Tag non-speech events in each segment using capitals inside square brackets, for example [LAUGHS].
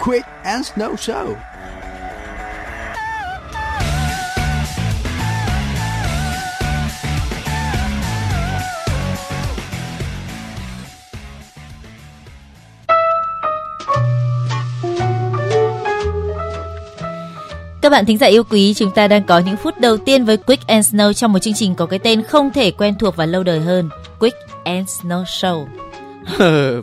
Quick and Snow Show. Các bạn thính giả yêu quý, chúng ta đang có những phút đầu tiên với Quick and Snow trong một chương trình có cái tên không thể quen thuộc và lâu đời hơn, Quick and Snow Show.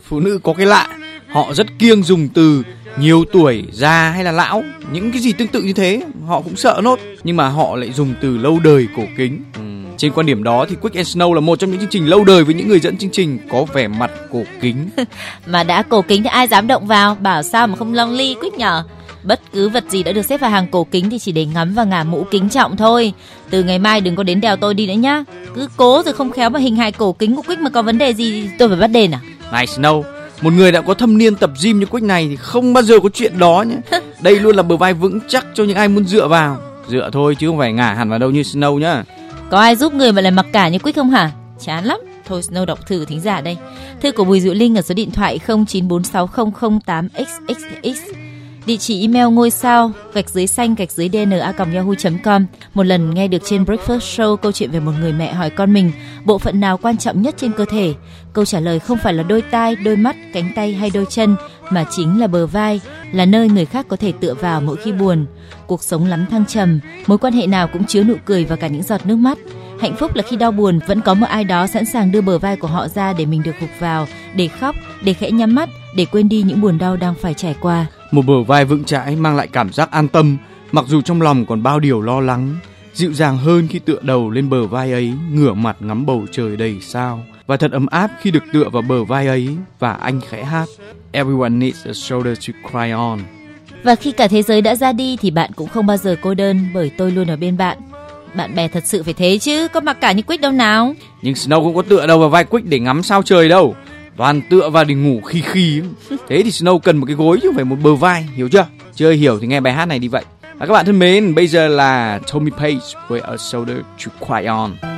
[LAUGHS] Phụ nữ có cái lạ, họ rất kiêng dùng từ nhiều tuổi, già hay là lão, những cái gì tương tự như thế, họ cũng sợ nốt, nhưng mà họ lại dùng từ lâu đời cổ kính. Ừ. Trên quan điểm đó thì Quick and Snow là một trong những chương trình lâu đời với những người dẫn chương trình có vẻ mặt cổ kính. [LAUGHS] mà đã cổ kính thì ai dám động vào, bảo sao mà không long ly Quick nhở? Bất cứ vật gì đã được xếp vào hàng cổ kính thì chỉ để ngắm và ngả mũ kính trọng thôi. Từ ngày mai đừng có đến đèo tôi đi nữa nhá. Cứ cố rồi không khéo mà hình hài cổ kính của Quick mà có vấn đề gì tôi phải bắt đền à? Này Snow, một người đã có thâm niên tập gym như Quick này thì không bao giờ có chuyện đó nhé. [LAUGHS] Đây luôn là bờ vai vững chắc cho những ai muốn dựa vào. Dựa thôi chứ không phải ngả hẳn vào đâu như Snow nhá. Có ai giúp người mà lại mặc cả như Quick không hả? Chán lắm. Thôi Snow đọc thư thính giả đây. Thư của Bùi Diệu Linh ở số điện thoại 09460008xxx địa chỉ email ngôi sao gạch dưới xanh, gạch dưới dna yahoo.com một lần nghe được trên breakfast show câu chuyện về một người mẹ hỏi con mình, bộ phận nào quan trọng nhất trên cơ thể? Câu trả lời không phải là đôi tai, đôi mắt, cánh tay hay đôi chân, mà chính là bờ vai, là nơi người khác có thể tựa vào mỗi khi buồn. Cuộc sống lắm thăng trầm, mối quan hệ nào cũng chứa nụ cười và cả những giọt nước mắt. Hạnh phúc là khi đau buồn, vẫn có một ai đó sẵn sàng đưa bờ vai của họ ra để mình được gục vào, để khóc, để khẽ nhắm mắt, để quên đi những buồn đau đang phải trải qua một bờ vai vững chãi mang lại cảm giác an tâm, mặc dù trong lòng còn bao điều lo lắng. Dịu dàng hơn khi tựa đầu lên bờ vai ấy, ngửa mặt ngắm bầu trời đầy sao. Và thật ấm áp khi được tựa vào bờ vai ấy và anh khẽ hát Everyone needs a shoulder to cry on. Và khi cả thế giới đã ra đi thì bạn cũng không bao giờ cô đơn bởi tôi luôn ở bên bạn. Bạn bè thật sự phải thế chứ, có mặc cả như Quick đâu nào. Nhưng Snow cũng có tựa đầu vào vai Quick để ngắm sao trời đâu toàn tựa vào để ngủ khi khi thế thì Snow cần một cái gối chứ không phải một bờ vai, hiểu chưa? Chưa hiểu thì nghe bài hát này đi vậy. Và các bạn thân mến, bây giờ là Tommy Page với A Shoulder to Cry On.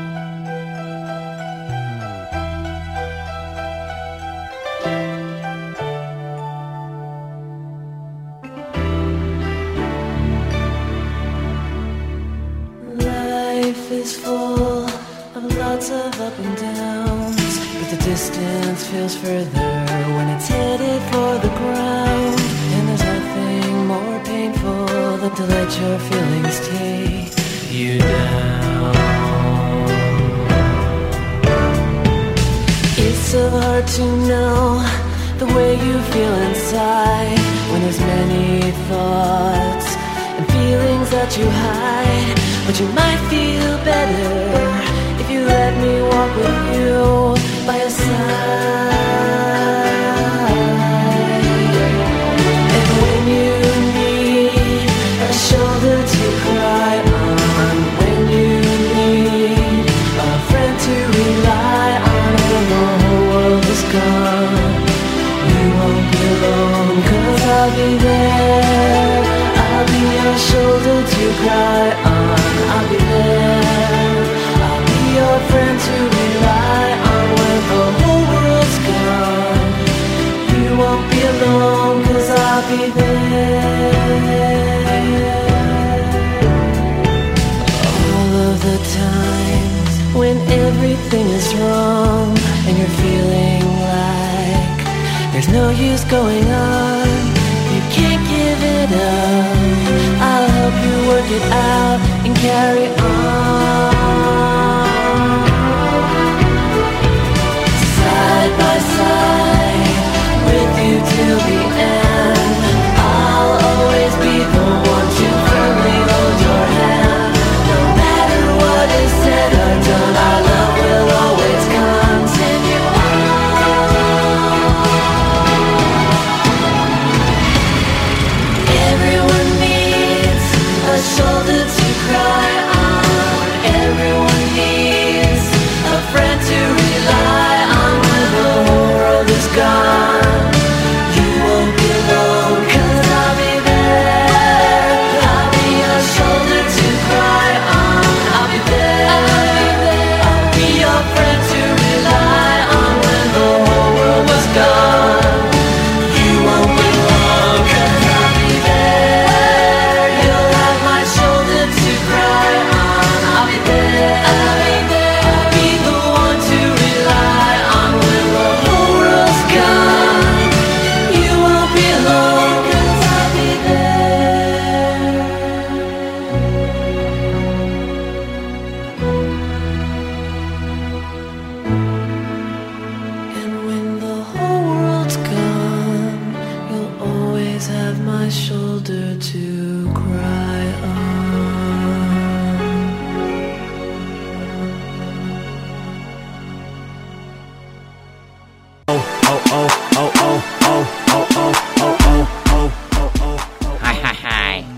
No use going on, you can't give it up. I'll help you work it out and carry on.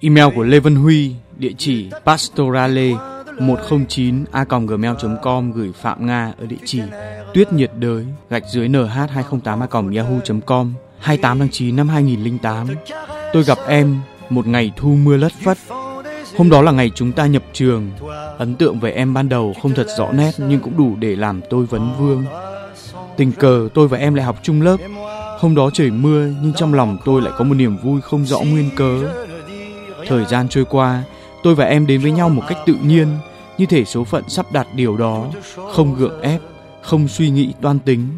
Email của Lê Văn Huy, địa chỉ pastorale 109 a gmail.com gửi Phạm Nga ở địa chỉ tuyết nhiệt đới gạch dưới nh 208 a yahoo.com 28 tháng 9 năm 2008 tôi gặp em một ngày thu mưa lất phất. Hôm đó là ngày chúng ta nhập trường. Ấn tượng về em ban đầu không thật rõ nét nhưng cũng đủ để làm tôi vấn vương. Tình cờ tôi và em lại học chung lớp. Hôm đó trời mưa nhưng trong lòng tôi lại có một niềm vui không rõ nguyên cớ thời gian trôi qua tôi và em đến với nhau một cách tự nhiên như thể số phận sắp đặt điều đó không gượng ép không suy nghĩ toan tính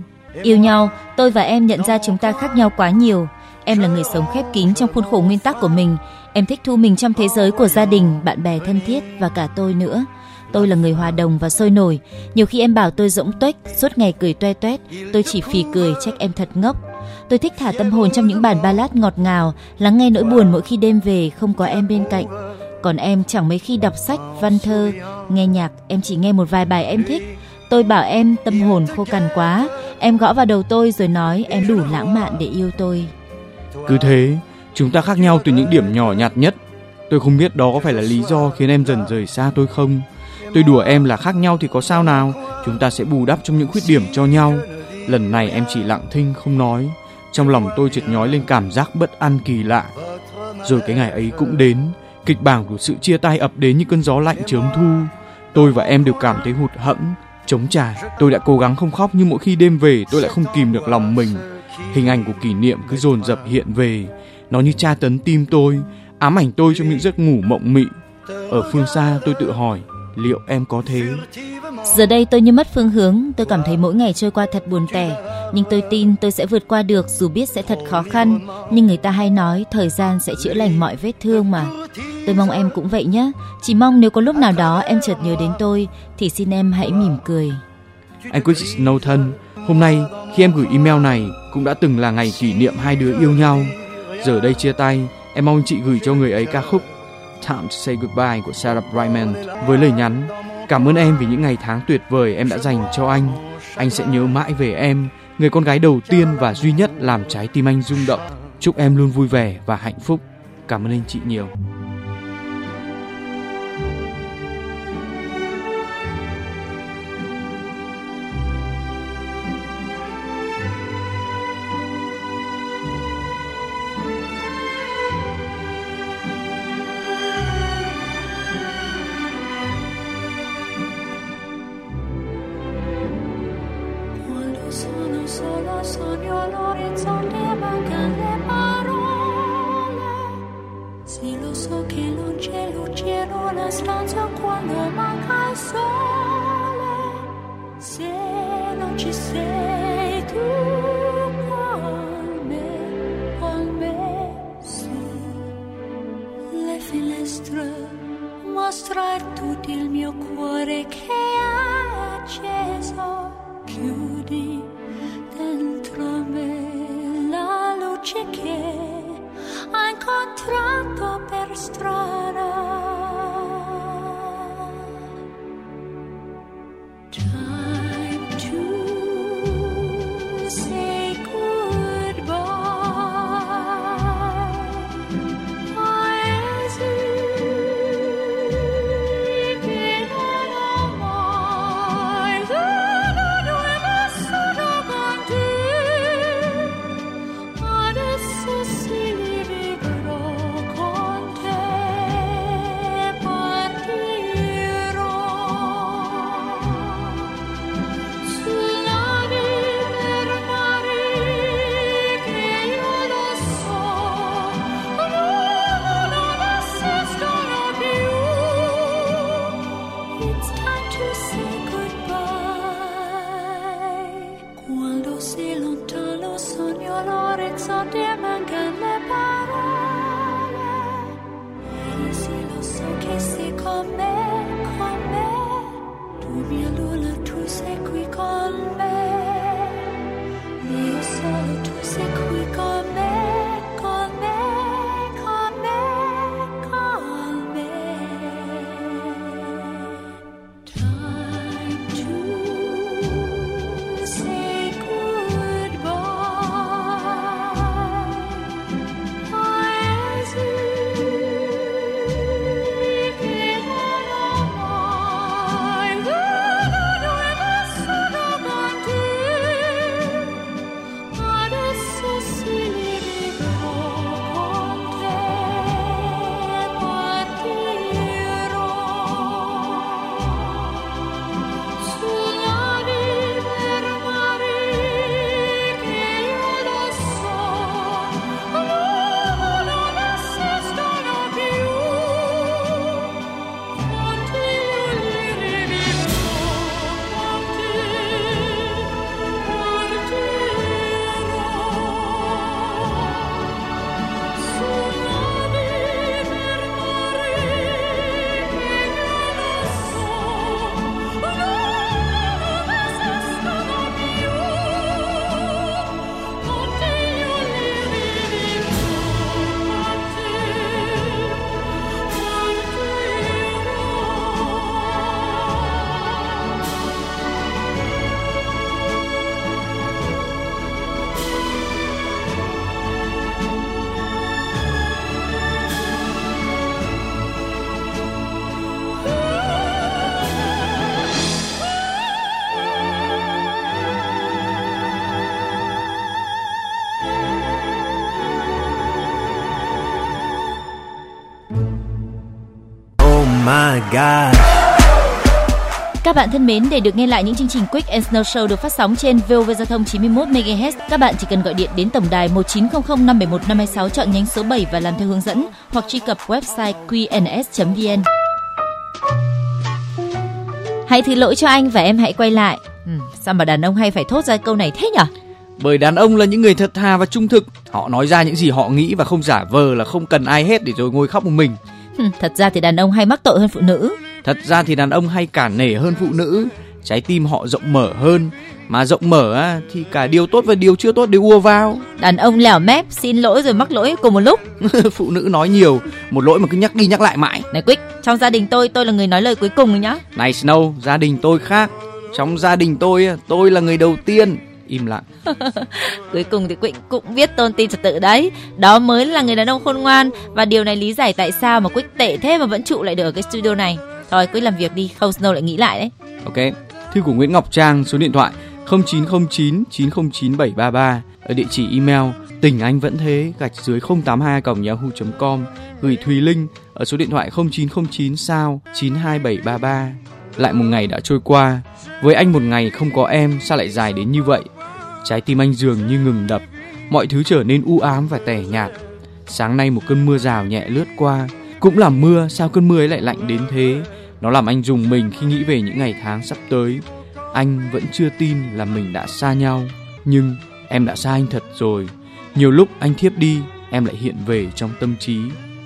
Yêu nhau, tôi và em nhận ra chúng ta khác nhau quá nhiều. Em là người sống khép kín trong khuôn khổ nguyên tắc của mình. Em thích thu mình trong thế giới của gia đình, bạn bè thân thiết và cả tôi nữa. Tôi là người hòa đồng và sôi nổi. Nhiều khi em bảo tôi rỗng tuếch, suốt ngày cười toe toét, tôi chỉ phì cười trách em thật ngốc. Tôi thích thả tâm hồn trong những bản ballad ngọt ngào, lắng nghe nỗi buồn mỗi khi đêm về không có em bên cạnh. Còn em chẳng mấy khi đọc sách, văn thơ, nghe nhạc, em chỉ nghe một vài bài em thích. Tôi bảo em tâm hồn khô cằn quá, em gõ vào đầu tôi rồi nói em đủ lãng mạn để yêu tôi. cứ thế chúng ta khác nhau từ những điểm nhỏ nhặt nhất tôi không biết đó có phải là lý do khiến em dần rời xa tôi không tôi đùa em là khác nhau thì có sao nào chúng ta sẽ bù đắp trong những khuyết điểm cho nhau lần này em chỉ lặng thinh không nói. Trong lòng tôi chợt nhói lên cảm giác bất an kỳ lạ. Rồi cái ngày ấy cũng đến, kịch bản của sự chia tay ập đến như cơn gió lạnh chớm thu. Tôi và em đều cảm thấy hụt hẫng chống trả tôi đã cố gắng không khóc nhưng mỗi khi đêm về, tôi lại không kìm được lòng mình. Hình ảnh của kỷ niệm cứ dồn dập hiện về. Nó như tra tấn tim tôi, ám ảnh tôi trong những giấc ngủ mộng mị. Ở phương xa tôi tự hỏi liệu em có thế Giờ đây tôi như mất phương hướng, tôi cảm thấy mỗi ngày trôi qua thật buồn tẻ. Nhưng tôi tin tôi sẽ vượt qua được dù biết sẽ thật khó khăn. Nhưng người ta hay nói thời gian sẽ chữa lành mọi vết thương mà. Tôi mong em cũng vậy nhé. Chỉ mong nếu có lúc nào đó em chợt nhớ đến tôi thì xin em hãy mỉm cười. anh Quick Snow thân hôm nay khi em gửi email này cũng đã từng là ngày kỷ niệm hai đứa yêu nhau giờ đây chia tay em mong chị gửi cho người ấy ca khúc Time to Say Goodbye của Sarah Brightman với lời nhắn, cảm ơn em vì những ngày tháng tuyệt vời em đã dành cho anh. Anh sẽ nhớ mãi về em, người con gái đầu tiên và duy nhất làm trái tim anh rung động. Chúc em luôn vui vẻ và hạnh phúc. Cảm ơn anh chị nhiều. My god. Các bạn thân mến, để được nghe lại những chương trình Quick and Snow Show được phát sóng trên VOV Giao thông 91 MHz, các bạn chỉ cần gọi điện đến tổng đài 1900 571 526 chọn nhánh số 7 và làm theo hướng dẫn hoặc truy cập website qns.vn. Hãy thứ lỗi cho anh và em hãy quay lại. Ừ, sao mà đàn ông hay phải thốt ra câu này thế nhở? Bởi đàn ông là những người thật thà và trung thực, họ nói ra những gì họ nghĩ và không giả vờ là không cần ai hết để rồi ngồi khóc một mình. Thật ra thì đàn ông hay mắc tội hơn phụ nữ. Thật ra thì đàn ông hay cả nể hơn phụ nữ, trái tim họ rộng mở hơn, mà rộng mở á, thì cả điều tốt và điều chưa tốt đều ùa vào. Đàn ông lẻo mép, xin lỗi rồi mắc lỗi cùng một lúc. [LAUGHS] phụ nữ nói nhiều, một lỗi mà cứ nhắc đi nhắc lại mãi. Này Quick, trong gia đình tôi tôi là người nói lời cuối cùng rồi nhá. Này Snow, gia đình tôi khác. Trong gia đình tôi, tôi là người đầu tiên. Im lặng. [LAUGHS] Cuối cùng thì Quỳnh cũng biết tôn ti trật tự đấy. Đó mới là người đàn ông khôn ngoan và điều này lý giải tại sao mà Quýt tệ thế mà vẫn trụ lại được ở cái studio này. Thôi Quýt làm việc đi, không Snow lại nghĩ lại đấy. Ok. Thư của Nguyễn Ngọc Trang số điện thoại 0909 909 733 ở địa chỉ email tình anh vẫn thế gạch dưới 082 yahoo.com gửi Thùy Linh ở số điện thoại 0909 sao 92733 lại một ngày đã trôi qua với anh một ngày không có em sao lại dài đến như vậy trái tim anh dường như ngừng đập mọi thứ trở nên u ám và tẻ nhạt. Sáng nay một cơn mưa rào nhẹ lướt qua. Cũng là mưa sao cơn mưa ấy lại lạnh đến thế? Nó làm anh dùng mình khi nghĩ về những ngày tháng sắp tới. Anh vẫn chưa tin là mình đã xa nhau nhưng em đã xa anh thật rồi. Nhiều lúc anh thiếp đi em lại hiện về trong tâm trí.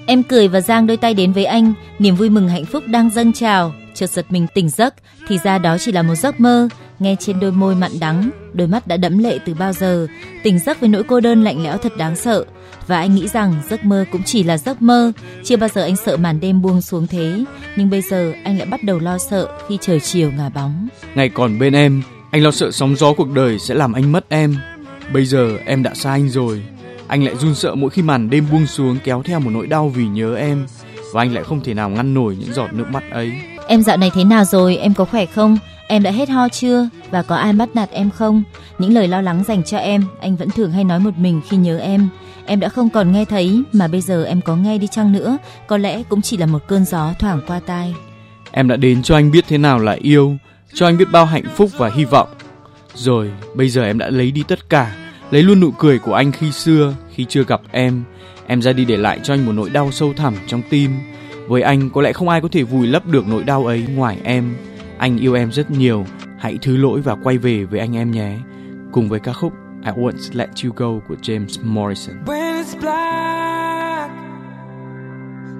Em cười và giang đôi tay đến với anh, niềm vui mừng hạnh phúc đang dâng trào. Chợt giật mình tỉnh giấc, thì ra đó chỉ là một giấc mơ. Nghe trên đôi môi mặn đắng, đôi mắt đã đẫm lệ từ bao giờ. Tỉnh giấc với nỗi cô đơn lạnh lẽo thật đáng sợ. Và anh nghĩ rằng giấc mơ cũng chỉ là giấc mơ. Chưa bao giờ anh sợ màn đêm buông xuống thế. Nhưng bây giờ anh lại bắt đầu lo sợ khi trời chiều ngả bóng. ngày còn bên em anh lo sợ sóng gió cuộc đời sẽ làm anh mất em bây giờ em đã xa anh rồi anh lại run sợ mỗi khi màn đêm buông xuống kéo theo một nỗi đau vì nhớ em và anh lại không thể nào ngăn nổi những giọt nước mắt ấy Em dạo này thế nào rồi? Em có khỏe không? Em đã hết ho chưa? Và có ai bắt nạt em không? Những lời lo lắng dành cho em, anh vẫn thường hay nói một mình khi nhớ em. Em đã không còn nghe thấy, mà bây giờ em có nghe đi chăng nữa, có lẽ cũng chỉ là một cơn gió thoảng qua tai. em đã đến cho anh biết thế nào là yêu cho anh biết bao hạnh phúc và hy vọng rồi bây giờ em đã lấy đi tất cả lấy luôn nụ cười của anh khi xưa khi chưa gặp em em ra đi để lại cho anh một nỗi đau sâu thẳm trong tim với anh có lẽ không ai có thể vùi lấp được nỗi đau ấy ngoài em anh yêu em rất nhiều hãy thứ lỗi và quay về với anh em nhé cùng với ca khúc I Won't Let You Go của James Morrison. When it's black,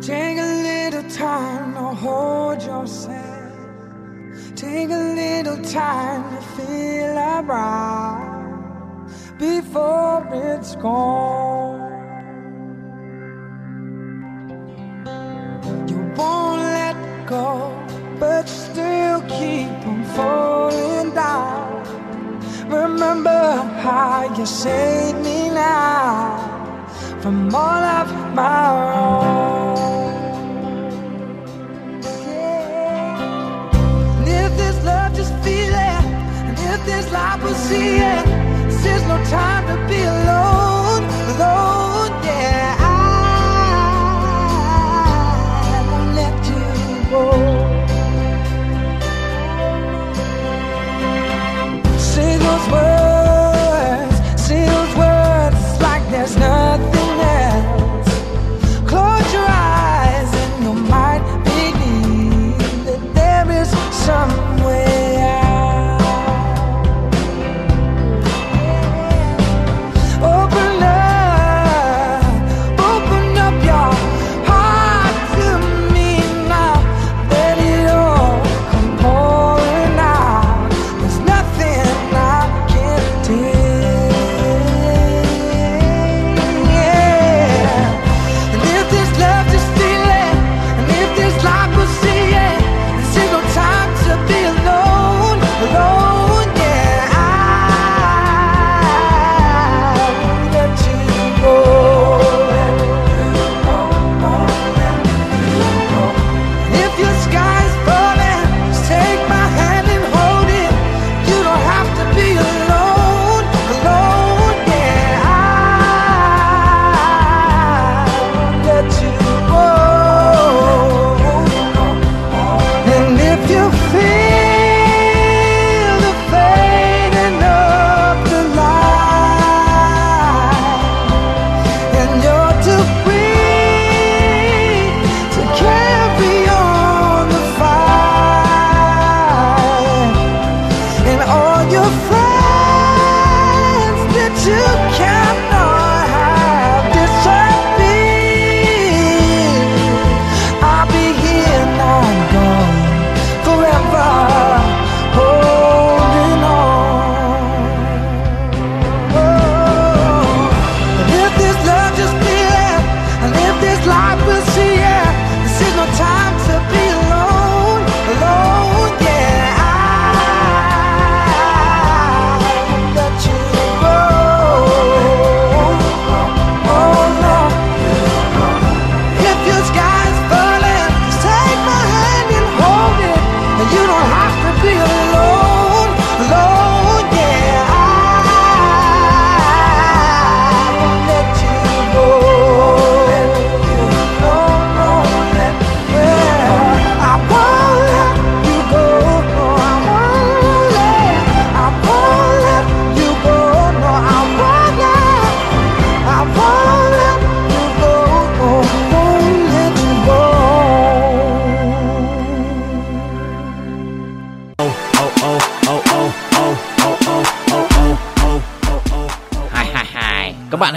take a little time to hold yourself. Take a little time to feel around before it's gone. You won't let go, but still keep on falling down. Remember how you saved me now from all of my wrong. Yeah. And if this love, just feel it. And if this life will see it, this is no time to be alone.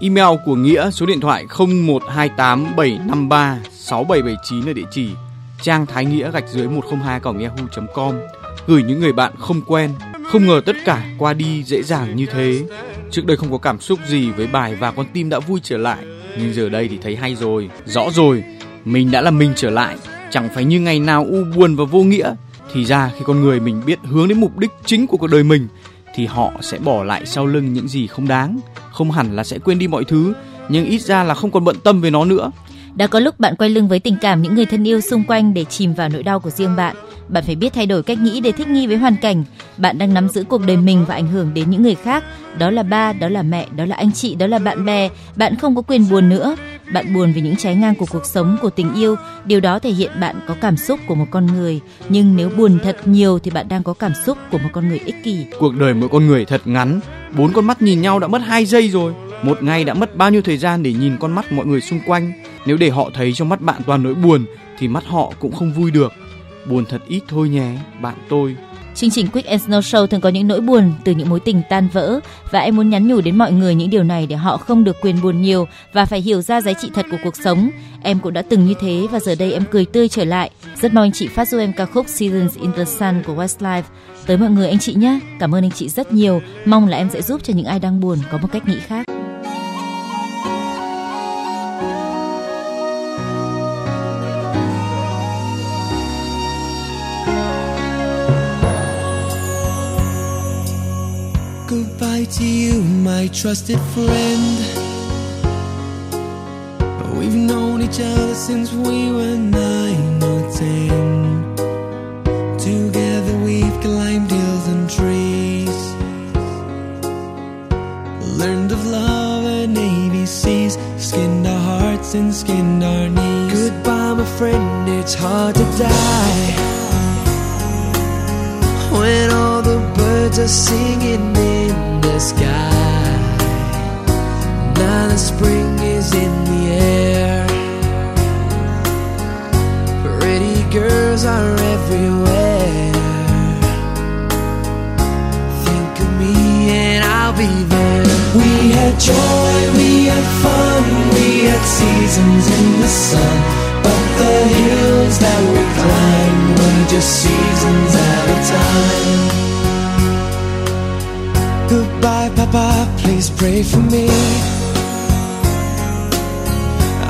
Email của Nghĩa số điện thoại 012875367779 ở địa chỉ trang thái nghĩa gạch dưới 102 yahoo.com gửi những người bạn không quen, không ngờ tất cả qua đi dễ dàng như thế. Trước đây không có cảm xúc gì với bài và con tim đã vui trở lại, nhưng giờ đây thì thấy hay rồi. Rõ rồi, mình đã là mình trở lại. Chẳng phải như ngày nào u buồn và vô nghĩa, thì ra khi con người mình biết hướng đến mục đích chính của cuộc đời mình, thì họ sẽ bỏ lại sau lưng những gì không đáng không hẳn là sẽ quên đi mọi thứ, nhưng ít ra là không còn bận tâm về nó nữa Đã có lúc bạn quay lưng với tình cảm những người thân yêu xung quanh để chìm vào nỗi đau của riêng bạn. Bạn phải biết thay đổi cách nghĩ để thích nghi với hoàn cảnh. Bạn đang nắm giữ cuộc đời mình và ảnh hưởng đến những người khác. Đó là ba, đó là mẹ, đó là anh chị, đó là bạn bè. Bạn không có quyền buồn nữa. Bạn buồn vì những trái ngang của cuộc sống, của tình yêu. Điều đó thể hiện bạn có cảm xúc của một con người. Nhưng nếu buồn thật nhiều thì bạn đang có cảm xúc của một con người ích kỷ. Cuộc đời mỗi con người thật ngắn, bốn con mắt nhìn nhau đã mất 2 giây rồi. Một ngày đã mất bao nhiêu thời gian để nhìn con mắt mọi người xung quanh. Nếu để họ thấy trong mắt bạn toàn nỗi buồn thì mắt họ cũng không vui được. Buồn thật ít thôi nhé, bạn tôi. Chương trình Quick and Snow Show thường có những nỗi buồn từ những mối tình tan vỡ và em muốn nhắn nhủ đến mọi người những điều này để họ không được quyền buồn nhiều và phải hiểu ra giá trị thật của cuộc sống. Em cũng đã từng như thế và giờ đây em cười tươi trở lại. Rất mong anh chị phát giúp em ca khúc Seasons in the Sun của Westlife. Tới mọi người anh chị nhé. Cảm ơn anh chị rất nhiều. Mong là em sẽ giúp cho những ai đang buồn có một cách nghĩ khác. My trusted friend. We've known each other since we were nine or ten. Together we've climbed hills and trees. Learned of love and ABCs. Skinned our hearts and skinned our knees. Goodbye, my friend, it's hard to die when all the birds are singing in the sky. Now the spring is in the air. Pretty girls are everywhere. Think of me and I'll be there. We had joy, we had fun, we had seasons in the sun. But the hills that we climbed were just seasons at a time. Goodbye, Papa, please pray for me.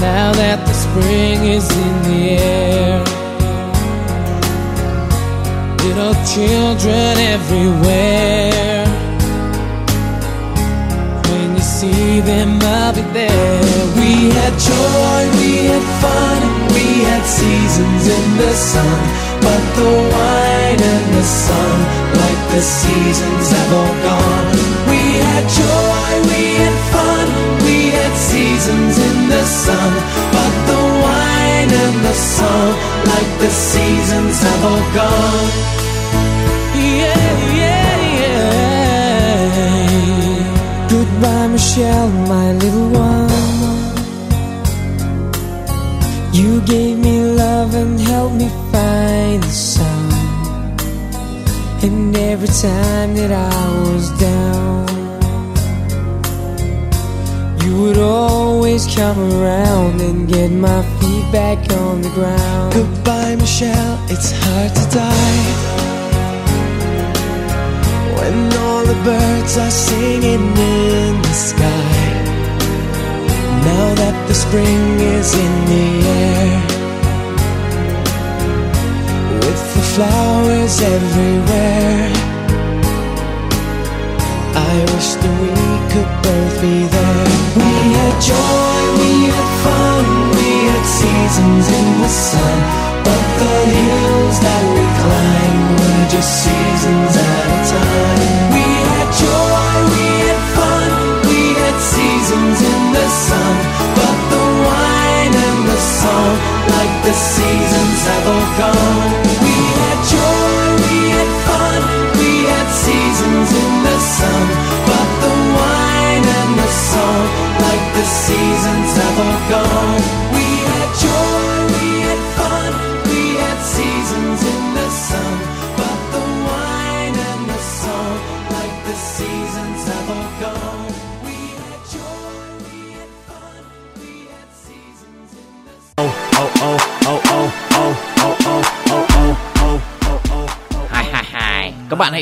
Now that the spring is in the air. Little children everywhere. When you see them, I'll be there. We had joy, we had fun, we had seasons in the sun. But the wine and the sun, like the seasons, have all gone. We had joy, we had fun, we had seasons in the sun. But the wine and the song, like the seasons, have all gone. Yeah, yeah, yeah. Goodbye, Michelle, my little one. You gave me love and helped me find the sun. And every time that I was down, would always come around and get my feet back on the ground. Goodbye, Michelle, it's hard to die. When all the birds are singing in the sky. Now that the spring is in the air. With the flowers everywhere. I wish that we could both be there. We had joy, we had fun, we had seasons in the sun. But the hills that we climbed were just seasons at a time. We had joy, we had fun, we had seasons in the sun. But the wine and the song, like the seasons have all gone.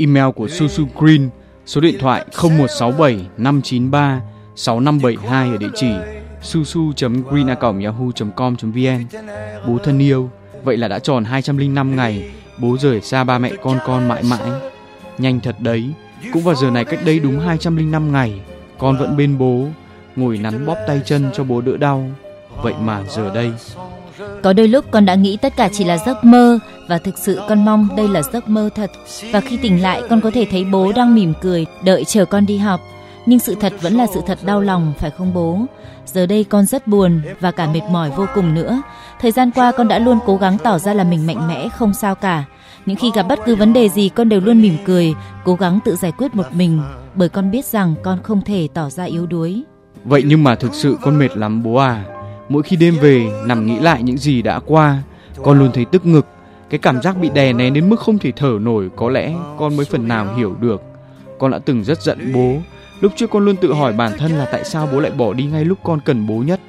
Email của Susu Green, số điện thoại 0167 593 6572 ở địa chỉ susu.green@yahoo.com.vn. Bố thân yêu, vậy là đã tròn 205 ngày bố rời xa ba mẹ con con mãi mãi. Nhanh thật đấy, cũng vào giờ này cách đây đúng 205 ngày, con vẫn bên bố, ngồi nắn bóp tay chân cho bố đỡ đau. Vậy mà giờ đây, có đôi lúc con đã nghĩ tất cả chỉ là giấc mơ và thực sự con mong đây là giấc mơ thật. Và khi tỉnh lại con có thể thấy bố đang mỉm cười đợi chờ con đi học. Nhưng sự thật vẫn là sự thật đau lòng phải không bố? Giờ đây con rất buồn và cả mệt mỏi vô cùng nữa. Thời gian qua con đã luôn cố gắng tỏ ra là mình mạnh mẽ không sao cả. Những khi gặp bất cứ vấn đề gì con đều luôn mỉm cười, cố gắng tự giải quyết một mình bởi con biết rằng con không thể tỏ ra yếu đuối. vậy nhưng mà thực sự con mệt lắm bố à. Mỗi khi đêm về nằm nghĩ lại những gì đã qua, con luôn thấy tức ngực. Cái cảm giác bị đè nén đến mức không thể thở nổi có lẽ con mới phần nào hiểu được. Con đã từng rất giận bố. Lúc trước con luôn tự hỏi bản thân là tại sao bố lại bỏ đi ngay lúc con cần bố nhất.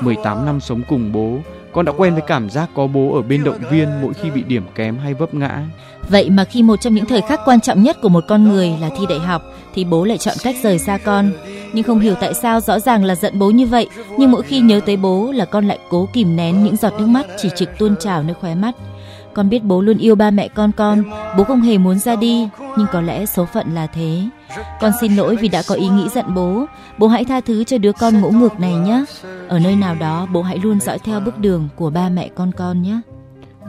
18 năm sống cùng bố, con đã quen với cảm giác có bố ở bên động viên mỗi khi bị điểm kém hay vấp ngã. Vậy mà khi một trong những thời khắc quan trọng nhất của một con người là thi đại học thì bố lại chọn cách rời xa con. Nhưng không hiểu tại sao rõ ràng là giận bố như vậy, nhưng mỗi khi nhớ tới bố là con lại cố kìm nén những giọt nước mắt chỉ trực tuôn trào nơi khóe mắt. Con biết bố luôn yêu ba mẹ con con, bố không hề muốn ra đi, nhưng có lẽ số phận là thế. Con xin lỗi vì đã có ý nghĩ giận bố. Bố hãy tha thứ cho đứa con ngỗ ngược này nhé. Ở nơi nào đó bố hãy luôn dõi theo bước đường của ba mẹ con con nhé.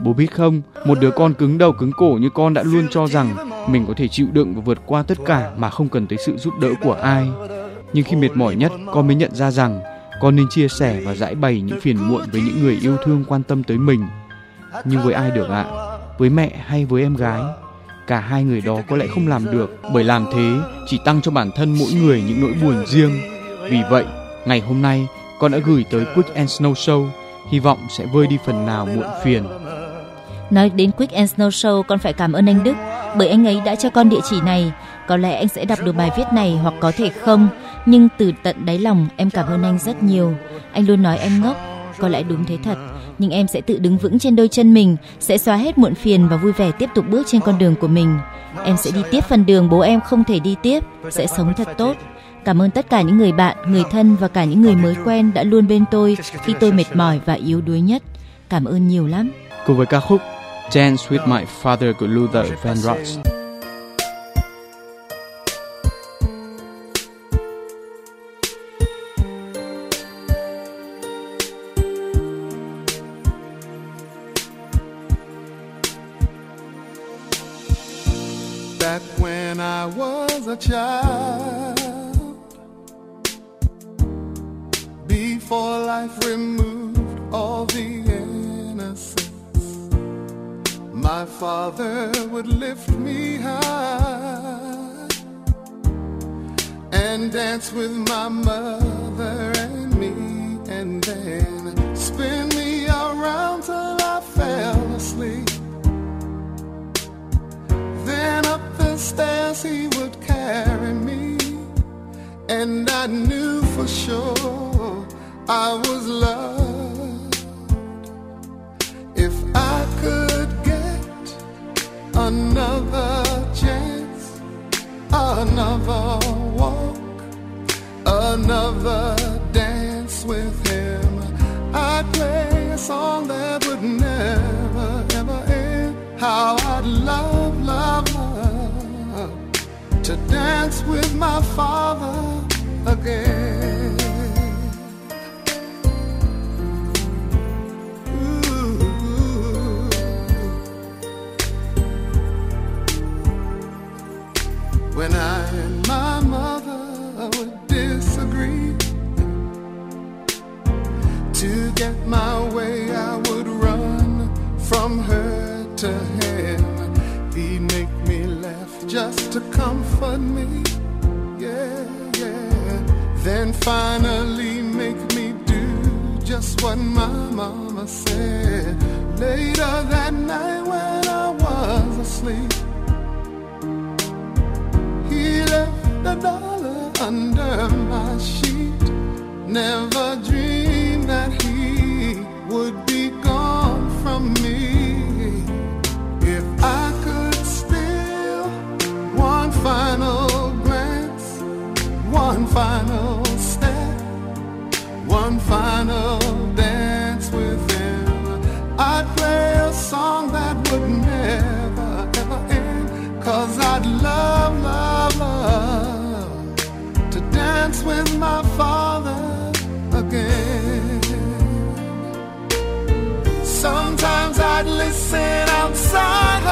Bố biết không, một đứa con cứng đầu cứng cổ như con đã luôn cho rằng mình có thể chịu đựng và vượt qua tất cả mà không cần tới sự giúp đỡ của ai. Nhưng khi mệt mỏi nhất, con mới nhận ra rằng con nên chia sẻ và giải bày những phiền muộn với những người yêu thương quan tâm tới mình. Nhưng với ai được ạ? Với mẹ hay với em gái? Cả hai người đó có lẽ không làm được bởi làm thế chỉ tăng cho bản thân mỗi người những nỗi buồn riêng. Vì vậy, ngày hôm nay con đã gửi tới Quick and Snow Show hy vọng sẽ vơi đi phần nào muộn phiền. Nói đến Quick and Snow Show, con phải cảm ơn anh Đức bởi anh ấy đã cho con địa chỉ này. Có lẽ anh sẽ đọc được bài viết này hoặc có thể không, nhưng từ tận đáy lòng em cảm ơn anh rất nhiều. Anh luôn nói em ngốc, có lẽ đúng thế thật. Nhưng em sẽ tự đứng vững trên đôi chân mình, sẽ xóa hết muộn phiền và vui vẻ tiếp tục bước trên con đường của mình. Em sẽ đi tiếp phần đường bố em không thể đi tiếp, sẽ sống thật tốt. Cảm ơn tất cả những người bạn, người thân và cả những người mới quen đã luôn bên tôi khi tôi mệt mỏi và yếu đuối nhất. Cảm ơn nhiều lắm. Cùng với ca khúc dance with my father Guluda Van Ross. Just what my mama said. Later that night when I was asleep, he left a dollar under my sheet. Never dreamed that he would be gone my father again. Sometimes I'd listen outside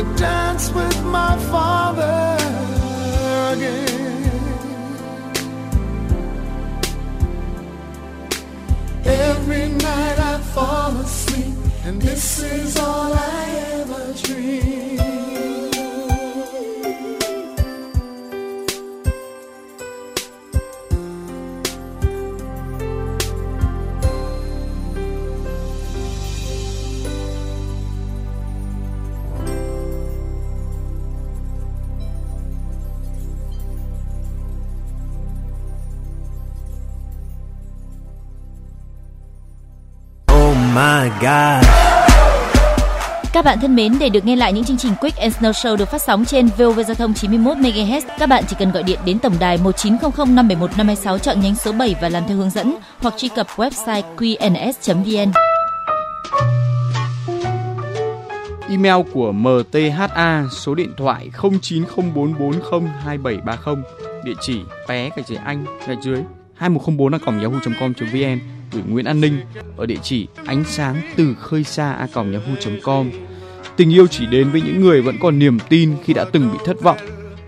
to dance with my father again. Every night I fall asleep, and this is all god. Các bạn thân mến, để được nghe lại những chương trình Quick and Snow Show được phát sóng trên VOV Giao thông 91 MHz, các bạn chỉ cần gọi điện đến tổng đài 1900 571 526 chọn nhánh số 7 và làm theo hướng dẫn hoặc truy cập website qns.vn. Email của MTHA số điện thoại 0904402730 địa chỉ bé gạch dưới anh gạch dưới 2104 yahoo.com.vn gửi Nguyễn An Ninh ở địa chỉ ánh sáng từ khơi xa a yahoo.com Tình yêu chỉ đến với những người vẫn còn niềm tin khi đã từng bị thất vọng.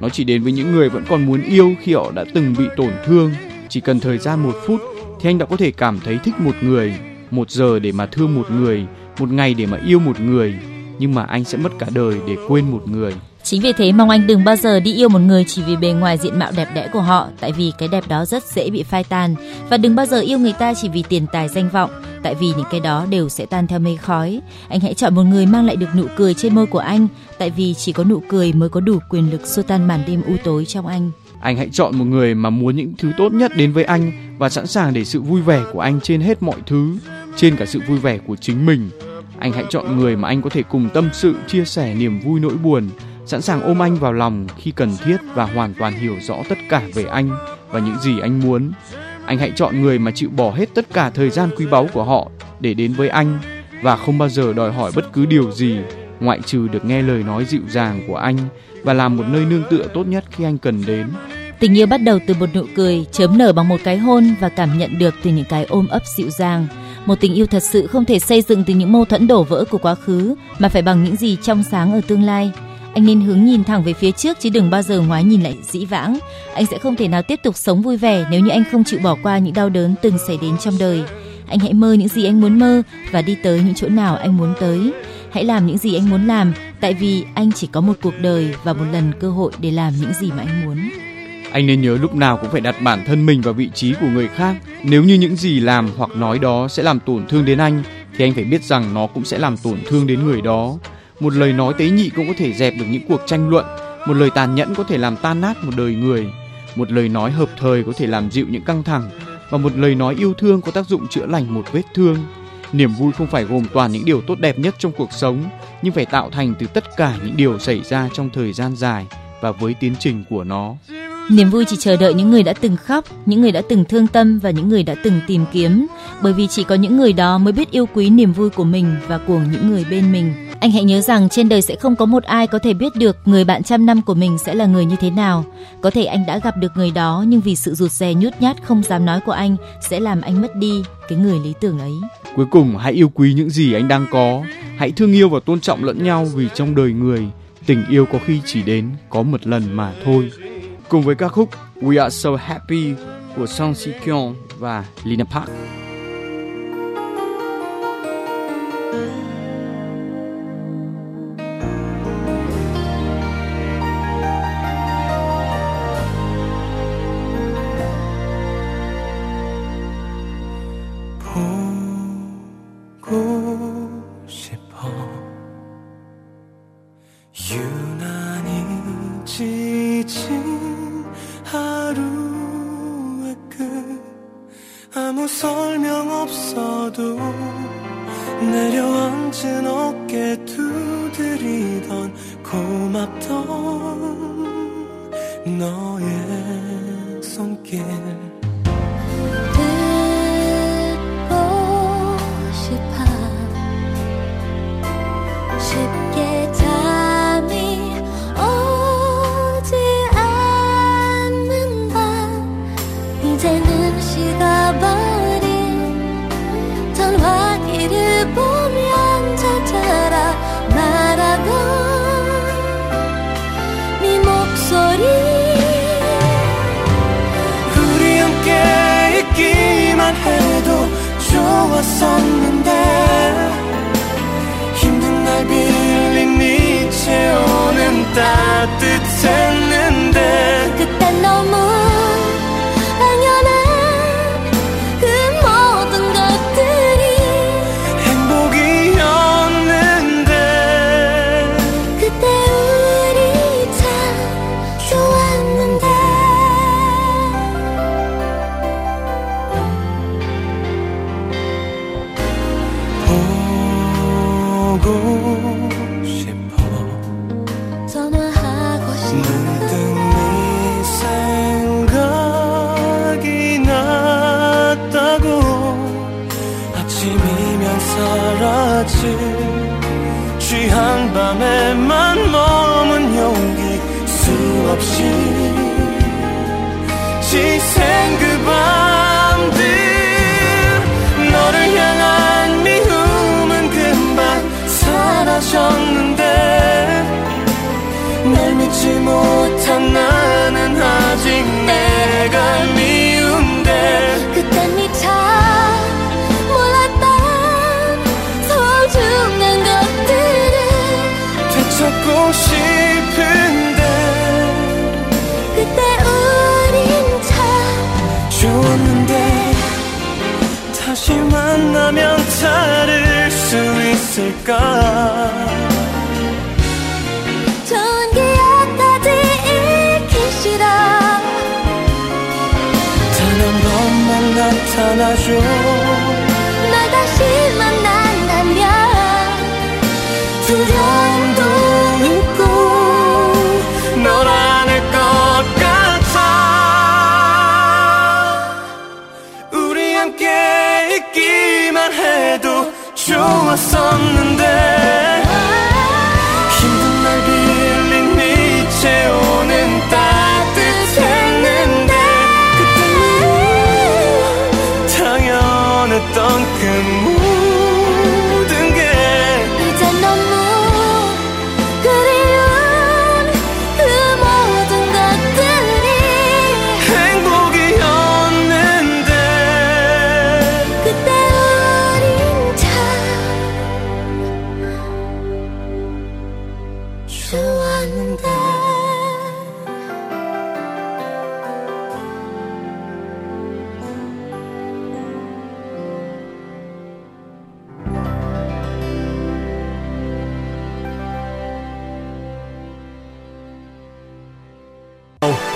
Nó chỉ đến với những người vẫn còn muốn yêu khi họ đã từng bị tổn thương. Chỉ cần thời gian một phút thì anh đã có thể cảm thấy thích một người, một giờ để mà thương một người, một ngày để mà yêu một người. Nhưng mà anh sẽ mất cả đời để quên một người. Chính vì thế mong anh đừng bao giờ đi yêu một người chỉ vì bề ngoài diện mạo đẹp đẽ của họ, tại vì cái đẹp đó rất dễ bị phai tàn. Và đừng bao giờ yêu người ta chỉ vì tiền tài danh vọng, tại vì những cái đó đều sẽ tan theo mây khói. Anh hãy chọn một người mang lại được nụ cười trên môi của anh, tại vì chỉ có nụ cười mới có đủ quyền lực xua tan màn đêm u tối trong anh. Anh hãy chọn một người mà muốn những thứ tốt nhất đến với anh và sẵn sàng để sự vui vẻ của anh trên hết mọi thứ, trên cả sự vui vẻ của chính mình. Anh hãy chọn người mà anh có thể cùng tâm sự, chia sẻ niềm vui nỗi buồn, sẵn sàng ôm anh vào lòng khi cần thiết và hoàn toàn hiểu rõ tất cả về anh và những gì anh muốn. Anh hãy chọn người mà chịu bỏ hết tất cả thời gian quý báu của họ để đến với anh và không bao giờ đòi hỏi bất cứ điều gì ngoại trừ được nghe lời nói dịu dàng của anh và làm một nơi nương tựa tốt nhất khi anh cần đến. Tình yêu bắt đầu từ một nụ cười, chớm nở bằng một cái hôn và cảm nhận được từ những cái ôm ấp dịu dàng. Một tình yêu thật sự không thể xây dựng từ những mâu thuẫn đổ vỡ của quá khứ, mà phải bằng những gì trong sáng ở tương lai. Anh nên hướng nhìn thẳng về phía trước chứ đừng bao giờ ngoái nhìn lại dĩ vãng. Anh sẽ không thể nào tiếp tục sống vui vẻ nếu như anh không chịu bỏ qua những đau đớn từng xảy đến trong đời. Anh hãy mơ những gì anh muốn mơ và đi tới những chỗ nào anh muốn tới. Hãy làm những gì anh muốn làm, tại vì anh chỉ có một cuộc đời và một lần cơ hội để làm những gì mà anh muốn. Anh nên nhớ lúc nào cũng phải đặt bản thân mình vào vị trí của người khác. Nếu như những gì làm hoặc nói đó sẽ làm tổn thương đến anh, thì anh phải biết rằng nó cũng sẽ làm tổn thương đến người đó. Một lời nói tế nhị cũng có thể dẹp được những cuộc tranh luận. Một lời tàn nhẫn có thể làm tan nát một đời người. Một lời nói hợp thời có thể làm dịu những căng thẳng. Và một lời nói yêu thương có tác dụng chữa lành một vết thương. Niềm vui không phải gồm toàn những điều tốt đẹp nhất trong cuộc sống, nhưng phải tạo thành từ tất cả những điều xảy ra trong thời gian dài và với tiến trình của nó. Niềm vui chỉ chờ đợi những người đã từng khóc, những người đã từng thương tâm và những người đã từng tìm kiếm, bởi vì chỉ có những người đó mới biết yêu quý niềm vui của mình và của những người bên mình. Anh hãy nhớ rằng trên đời sẽ không có một ai có thể biết được người bạn trăm năm của mình sẽ là người như thế nào. Có thể anh đã gặp được người đó nhưng vì sự rụt rè nhút nhát không dám nói của anh sẽ làm anh mất đi cái người lý tưởng ấy. Cuối cùng hãy yêu quý những gì anh đang có, hãy thương yêu và tôn trọng lẫn nhau vì trong đời người tình yêu có khi chỉ đến có một lần mà thôi. Cùng với ca khúc We Are So Happy của Song Si Kyung và Lina Park. option 만나면 다를 수 있을까? 좋은 기억까지 잃기 싫어 단 한 번만 나타나줘 무엇 없는데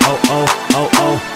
oh, oh, oh, oh.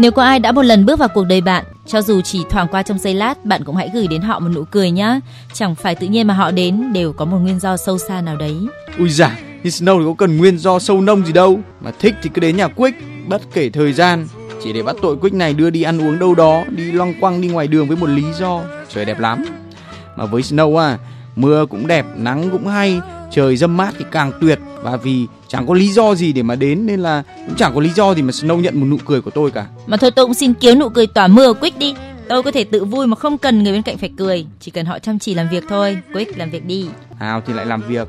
Nếu có ai đã một lần bước vào cuộc đời bạn, cho dù chỉ thoảng qua trong giây lát, bạn cũng hãy gửi đến họ một nụ cười nhé. Chẳng phải tự nhiên mà họ đến, đều có một nguyên do sâu xa nào đấy. Ui dạ, như Snow thì có cần nguyên do sâu nông gì đâu. Mà thích thì cứ đến nhà Quick, bất kể thời gian. Chỉ để bắt tội Quick này đưa đi ăn uống đâu đó, đi loang quăng đi ngoài đường với một lý do. Trời đẹp lắm. Mà với Snow à, mưa cũng đẹp, nắng cũng hay, trời dâm mát thì càng tuyệt. Và vì chẳng có lý do gì để mà đến nên là cũng chẳng có lý do gì mà Snow nhận một nụ cười của tôi cả. Mà thôi tôi cũng xin kiếm nụ cười tỏa mưa Quick đi. Tôi có thể tự vui mà không cần người bên cạnh phải cười, chỉ cần họ chăm chỉ làm việc thôi. Quick làm việc đi. Hào thì lại làm việc.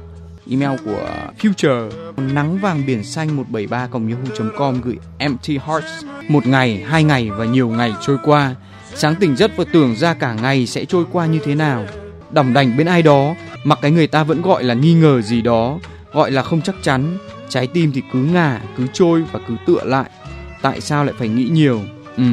Email của Future nắng vàng biển xanh 173 yahoo.com gửi Empty Hearts. Một ngày, hai ngày và nhiều ngày trôi qua. Sáng tỉnh giấc và tưởng ra cả ngày sẽ trôi qua như thế nào. Đỏng đành bên ai đó, mặc cái người ta vẫn gọi là nghi ngờ gì đó, gọi là không chắc chắn. Trái tim thì cứ ngả, cứ trôi và cứ tựa lại. Tại sao lại phải nghĩ nhiều? Ừ,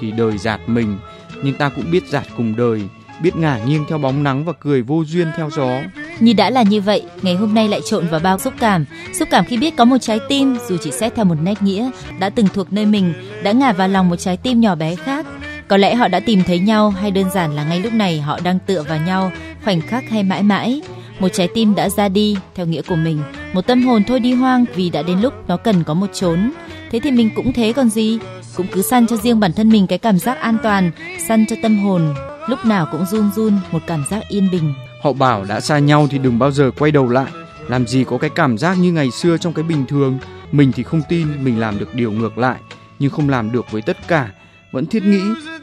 thì đời giạt mình, nhưng ta cũng biết giạt cùng đời, biết ngả nghiêng theo bóng nắng và cười vô duyên theo gió. Như đã là như vậy, ngày hôm nay lại trộn vào bao xúc cảm. Xúc cảm khi biết có một trái tim, dù chỉ xét theo một nét nghĩa, đã từng thuộc nơi mình, đã ngả vào lòng một trái tim nhỏ bé khác. Có lẽ họ đã tìm thấy nhau hay đơn giản là ngay lúc này họ đang tựa vào nhau, khoảnh khắc hay mãi mãi. Một trái tim đã ra đi theo nghĩa của mình, một tâm hồn thôi đi hoang vì đã đến lúc nó cần có một chốn. Thế thì mình cũng thế còn gì, cũng cứ săn cho riêng bản thân mình cái cảm giác an toàn, săn cho tâm hồn lúc nào cũng run run một cảm giác yên bình. Họ bảo đã xa nhau thì đừng bao giờ quay đầu lại. Làm gì có cái cảm giác như ngày xưa trong cái bình thường. Mình thì không tin mình làm được điều ngược lại, nhưng không làm được với tất cả. Vẫn thiết nghĩ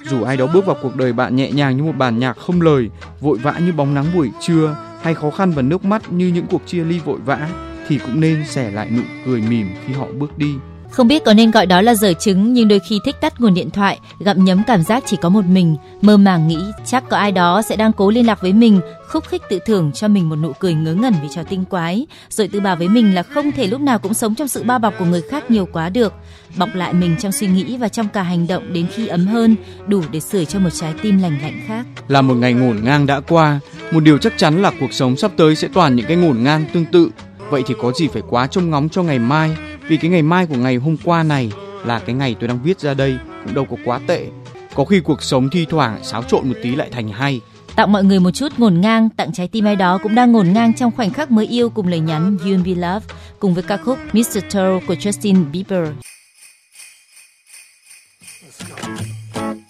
dù ai đó bước vào cuộc đời bạn nhẹ nhàng như một bản nhạc không lời, vội vã như bóng nắng buổi trưa, hay khó khăn và nước mắt như những cuộc chia ly vội vã, thì cũng nên xẻ lại nụ cười mỉm khi họ bước đi. Không biết có nên gọi đó là dở chứng nhưng đôi khi thích tắt nguồn điện thoại, gặm nhấm cảm giác chỉ có một mình, mơ màng nghĩ chắc có ai đó sẽ đang cố liên lạc với mình, khúc khích tự thưởng cho mình một nụ cười ngớ ngẩn vì trò tinh quái, rồi tự bảo với mình là không thể lúc nào cũng sống trong sự bao bọc của người khác nhiều quá được, bọc lại mình trong suy nghĩ và trong cả hành động đến khi ấm hơn, đủ để sưởi cho một trái tim lành lạnh khác. Là một ngày ngổn ngang đã qua, một điều chắc chắn là cuộc sống sắp tới sẽ toàn những cái ngổn ngang tương tự. Vậy thì có gì phải quá trông ngóng cho ngày mai, vì cái ngày mai của ngày hôm qua này là cái ngày tôi đang viết ra đây cũng đâu có quá tệ. Có khi cuộc sống thi thoảng xáo trộn một tí lại thành hay. Tặng mọi người một chút ngổn ngang, tặng trái tim ai đó cũng đang ngổn ngang trong khoảnh khắc mới yêu cùng lời nhắn You and me Love cùng với ca khúc Mr. Turtle của Justin Bieber.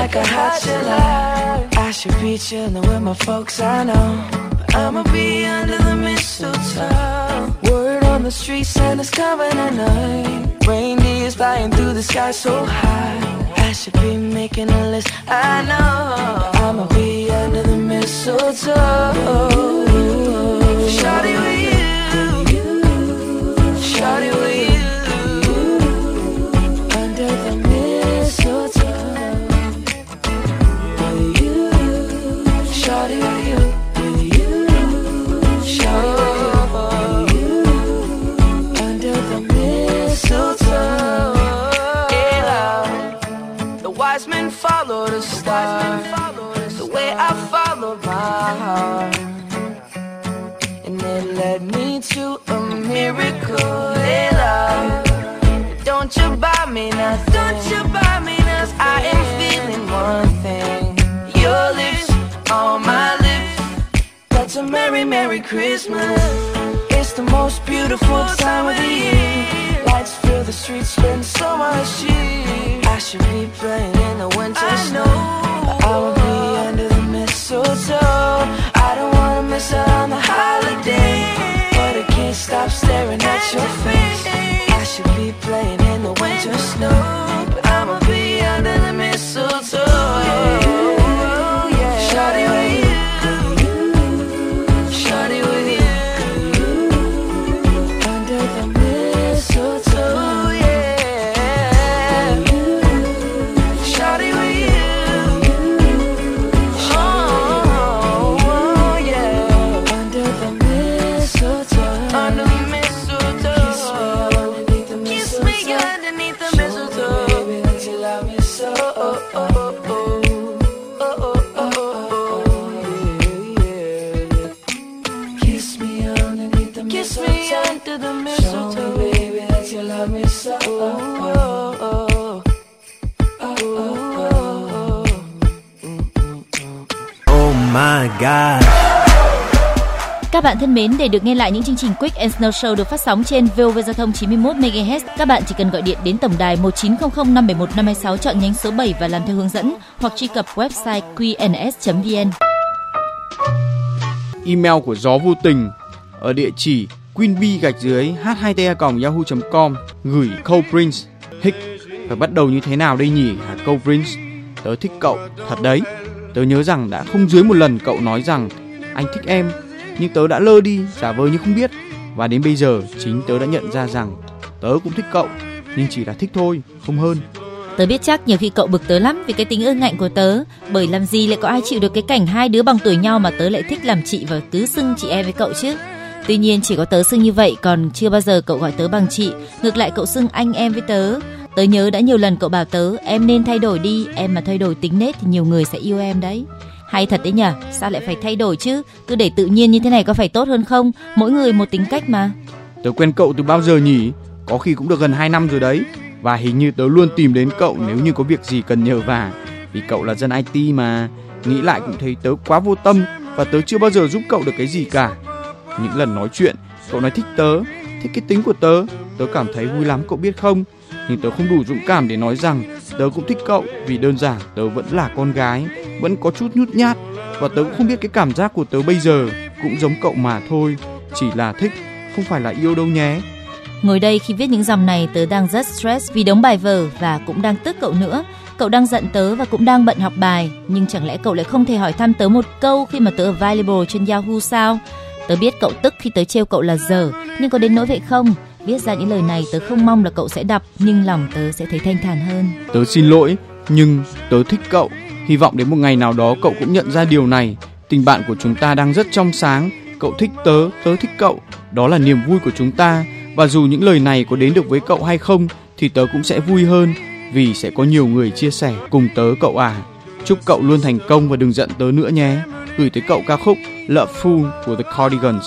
like a hot July. I should be chillin' with my folks, I know. I'ma be under the mistletoe. Word on the street, Santa's coming tonight. Reindeer's flying through the sky so high. I should be making a list, I know. I'ma be under the mistletoe. Shawty with you. Shawty with you. Heart. And it led me to a miracle. Hey, love. Don't you buy me nothing. Don't you buy me nothing. I am feeling one thing. Your lips on my lips. It's a merry, merry Christmas. It's the most beautiful time of the year. Lights fill the streets, spend so much cheer. I should be playing in the winter snow, can't staring at your face. I should be playing in the winter snow, but I'ma be under the mistletoe. Mến, để được nghe lại những chương trình Quick and Snow Show được phát sóng trên VOV Giao thông 91 MHz, các bạn chỉ cần gọi điện đến tổng đài 1900 571 526 chọn nhánh số 7 và làm theo hướng dẫn hoặc truy cập website qns.vn. email của gió vô tình ở địa chỉ queenbee gạch dưới h2ta yahoo.com gửi câu prince. Thích phải bắt đầu như thế nào đây nhỉ? Hả câu prince? Tớ thích cậu thật đấy. Tớ nhớ rằng đã không dưới một lần cậu nói rằng anh thích em nhưng tớ đã lơ đi, giả vờ như không biết. Và đến bây giờ, chính tớ đã nhận ra rằng tớ cũng thích cậu, nhưng chỉ là thích thôi, không hơn. Tớ biết chắc nhiều khi cậu bực tớ lắm vì cái tính ương ngạnh của tớ, Bởi làm gì lại có ai chịu được cái cảnh hai đứa bằng tuổi nhau mà tớ lại thích làm chị và cứ xưng chị em với cậu chứ? Tuy nhiên chỉ có tớ xưng như vậy, còn chưa bao giờ cậu gọi tớ bằng chị. Ngược lại cậu xưng anh em với tớ. Tớ nhớ đã nhiều lần cậu bảo tớ, em nên thay đổi đi, Em mà thay đổi tính nết thì nhiều người sẽ yêu em đấy hay thật đấy nhở Sao lại phải thay đổi chứ Cứ để tự nhiên như thế này có phải tốt hơn không Mỗi người một tính cách mà Tớ quen cậu từ bao giờ nhỉ? Có khi cũng được gần 2 năm rồi đấy. Và hình như tớ luôn tìm đến cậu nếu như có việc gì cần nhờ vả. Vì cậu là dân IT mà. Nghĩ lại cũng thấy tớ quá vô tâm và tớ chưa bao giờ giúp cậu được cái gì cả. Những lần nói chuyện, cậu nói thích tớ, thích cái tính của tớ. Tớ cảm thấy vui lắm cậu biết không? Nhưng tớ không đủ dũng cảm để nói rằng tớ cũng thích cậu vì đơn giản tớ vẫn là con gái, vẫn có chút nhút nhát và tớ cũng không biết cái cảm giác của tớ bây giờ cũng giống cậu mà thôi. Chỉ là thích, không phải là yêu đâu nhé. Ngồi đây khi viết những dòng này tớ đang rất stress vì đống bài vở và cũng đang tức cậu nữa. Cậu đang giận tớ và cũng đang bận học bài, nhưng chẳng lẽ cậu lại không thể hỏi thăm tớ một câu khi mà tớ available trên Yahoo sao? Tớ biết cậu tức khi tớ trêu cậu là dở, nhưng có đến nỗi vậy không? Viết ra những lời này tớ không mong là cậu sẽ đọc, nhưng lòng tớ sẽ thấy thanh thản hơn. Tớ xin lỗi, nhưng tớ thích cậu. Hy vọng đến một ngày nào đó cậu cũng nhận ra điều này. Tình bạn của chúng ta đang rất trong sáng. Cậu thích tớ, tớ thích cậu. Đó là niềm vui của chúng ta. Và dù những lời này có đến được với cậu hay không, thì tớ cũng sẽ vui hơn. Vì sẽ có nhiều người chia sẻ cùng tớ cậu à. Chúc cậu luôn thành công và đừng giận tớ nữa nhé. Gửi tới cậu ca khúc Love Fool của The Cardigans.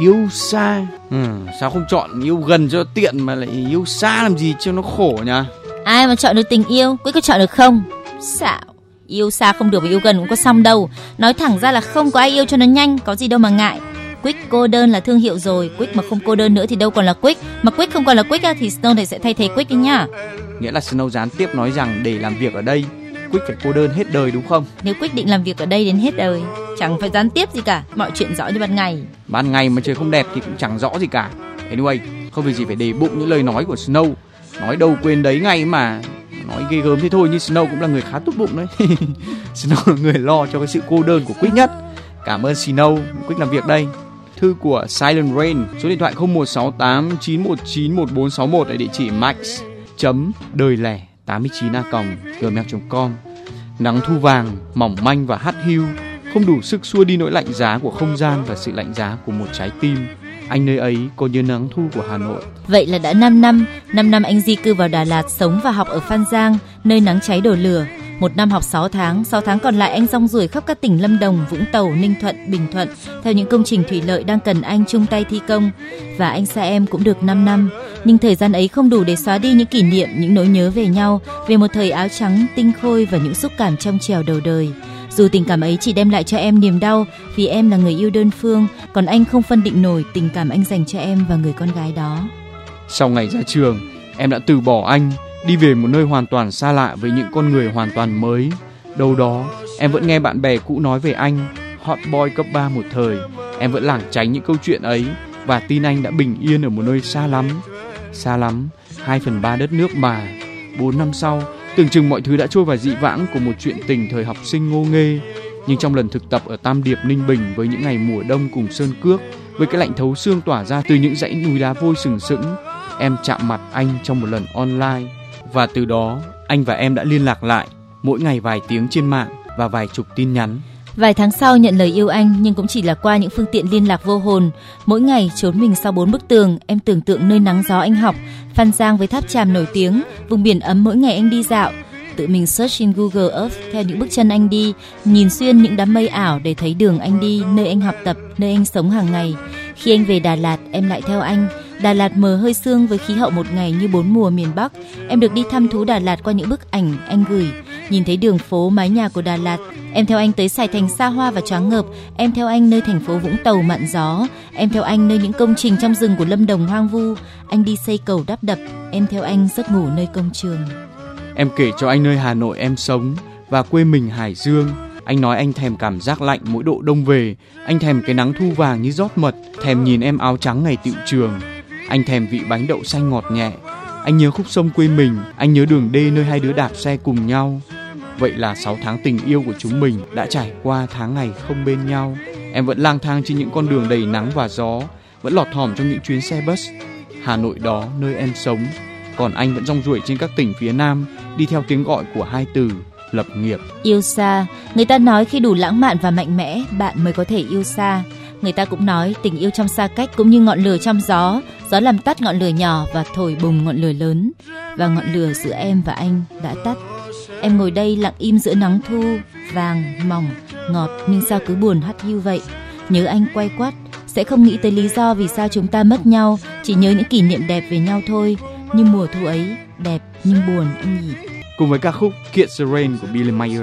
Yêu xa, ừ, sao không chọn yêu gần cho tiện mà lại yêu xa làm gì cho nó khổ nhá? Ai mà chọn được tình yêu, Quyết có chọn được không? Xạo, yêu xa không được và yêu gần cũng có xong đâu. Nói thẳng ra là không có ai yêu cho nó nhanh, có gì đâu mà ngại. Quick cô đơn là thương hiệu rồi, Quick mà không cô đơn nữa thì đâu còn là Quick. Mà Quick không còn là Quick á, thì Snow này sẽ thay thế Quick đi nhá. Nghĩa là Snow gián tiếp nói rằng để làm việc ở đây, Quick phải cô đơn hết đời đúng không? Nếu Quick định làm việc ở đây đến hết đời, chẳng phải gián tiếp gì cả, mọi chuyện rõ như ban ngày. Ban ngày mà trời không đẹp thì cũng chẳng rõ gì cả. Anyway, không việc gì phải để bụng những lời nói của Snow. Nói đâu quên đấy ngay mà. Nói ghê gớm thế thôi nhưng Snow cũng là người khá tốt bụng đấy. [LAUGHS] Snow là người lo cho cái sự cô đơn của Quick nhất. Cảm ơn Snow, Quick làm việc đây. Thư của Silent Rain, số điện thoại 0168 919 1461 ở địa chỉ max chấm đời lẻ 89 a gmail.com nắng thu vàng mỏng manh và hắt hiu không đủ sức xua đi nỗi lạnh giá của không gian và sự lạnh giá của một trái tim anh nơi ấy có như nắng thu của Hà Nội Vậy là đã 5 năm, 5 năm anh di cư vào Đà Lạt sống và học ở Phan Giang, nơi nắng cháy đổ lửa. Một năm học 6 tháng, 6 tháng còn lại anh rong ruổi khắp các tỉnh Lâm Đồng, Vũng Tàu, Ninh Thuận, Bình Thuận theo những công trình thủy lợi đang cần anh chung tay thi công. Và anh xa em cũng được 5 năm, nhưng thời gian ấy không đủ để xóa đi những kỷ niệm, những nỗi nhớ về nhau, về một thời áo trắng tinh khôi và những xúc cảm trong trèo đầu đời. Dù tình cảm ấy chỉ đem lại cho em niềm đau vì em là người yêu đơn phương, còn anh không phân định nổi tình cảm anh dành cho em và người con gái đó. Sau ngày ra trường, em đã từ bỏ anh, đi về một nơi hoàn toàn xa lạ với những con người hoàn toàn mới. Đâu đó, em vẫn nghe bạn bè cũ nói về anh, hot boy cấp 3 một thời. Em vẫn lảng tránh những câu chuyện ấy và tin anh đã bình yên ở một nơi xa lắm. Xa lắm, 2 phần 3 đất nước mà. 4 năm sau, tưởng chừng mọi thứ đã trôi vào dị vãng của một chuyện tình thời học sinh ngô nghê. Nhưng trong lần thực tập ở Tam Điệp Ninh Bình với những ngày mùa đông cùng Sơn Cước, với cái lạnh thấu xương tỏa ra từ những dãy núi đá vôi sừng sững, em chạm mặt anh trong một lần online và từ đó anh và em đã liên lạc lại mỗi ngày vài tiếng trên mạng và vài chục tin nhắn. Vài tháng sau nhận lời yêu anh nhưng cũng chỉ là qua những phương tiện liên lạc vô hồn. Mỗi ngày trốn mình sau bốn bức tường, em tưởng tượng nơi nắng gió anh học, Phan Giang với tháp tràm nổi tiếng, vùng biển ấm mỗi ngày anh đi dạo. Tự mình search trên Google Earth theo những bước chân anh đi, nhìn xuyên những đám mây ảo để thấy đường anh đi, nơi anh học tập, nơi anh sống hàng ngày. Khi anh về Đà Lạt, em lại theo anh. Đà Lạt mờ hơi sương với khí hậu một ngày như bốn mùa miền Bắc. Em được đi thăm thú Đà Lạt qua những bức ảnh anh gửi. Nhìn thấy đường phố mái nhà của Đà Lạt, em theo anh tới Sài Thành xa hoa và choáng ngợp. Em theo anh nơi thành phố Vũng Tàu mặn gió. Em theo anh nơi những công trình trong rừng của Lâm Đồng hoang vu. Anh đi xây cầu đắp đập. Em theo anh giấc ngủ nơi công trường. Em kể cho anh nơi Hà Nội em sống và quê mình Hải Dương. Anh nói anh thèm cảm giác lạnh mỗi độ đông về. Anh thèm cái nắng thu vàng như rót mật. Thèm nhìn em áo trắng ngày tiệu trường. Anh thèm vị bánh đậu xanh ngọt nhẹ. Anh nhớ khúc sông quê mình. Anh nhớ đường đê nơi hai đứa đạp xe cùng nhau. Vậy là 6 tháng tình yêu của chúng mình đã trải qua tháng ngày không bên nhau. Em vẫn lang thang trên những con đường đầy nắng và gió, vẫn lọt thỏm trong những chuyến xe bus. Hà Nội đó nơi em sống, còn anh vẫn rong ruổi trên các tỉnh phía Nam, đi theo tiếng gọi của hai từ lập nghiệp. Yêu xa, người ta nói khi đủ lãng mạn và mạnh mẽ, bạn mới có thể yêu xa. Người ta cũng nói tình yêu trong xa cách cũng như ngọn lửa trong gió, gió làm tắt ngọn lửa nhỏ và thổi bùng ngọn lửa lớn. Và ngọn lửa giữa em và anh đã tắt. Em ngồi đây lặng im giữa nắng thu, vàng, mỏng, ngọt nhưng sao cứ buồn hắt hiu vậy. Nhớ anh quay quắt, sẽ không nghĩ tới lý do vì sao chúng ta mất nhau, chỉ nhớ những kỷ niệm đẹp về nhau thôi. Như mùa thu ấy, đẹp nhưng buồn anh nhỉ. Cùng với ca khúc Kids the Rain của Billy Mayer.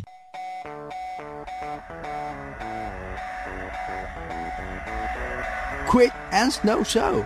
And Snow Show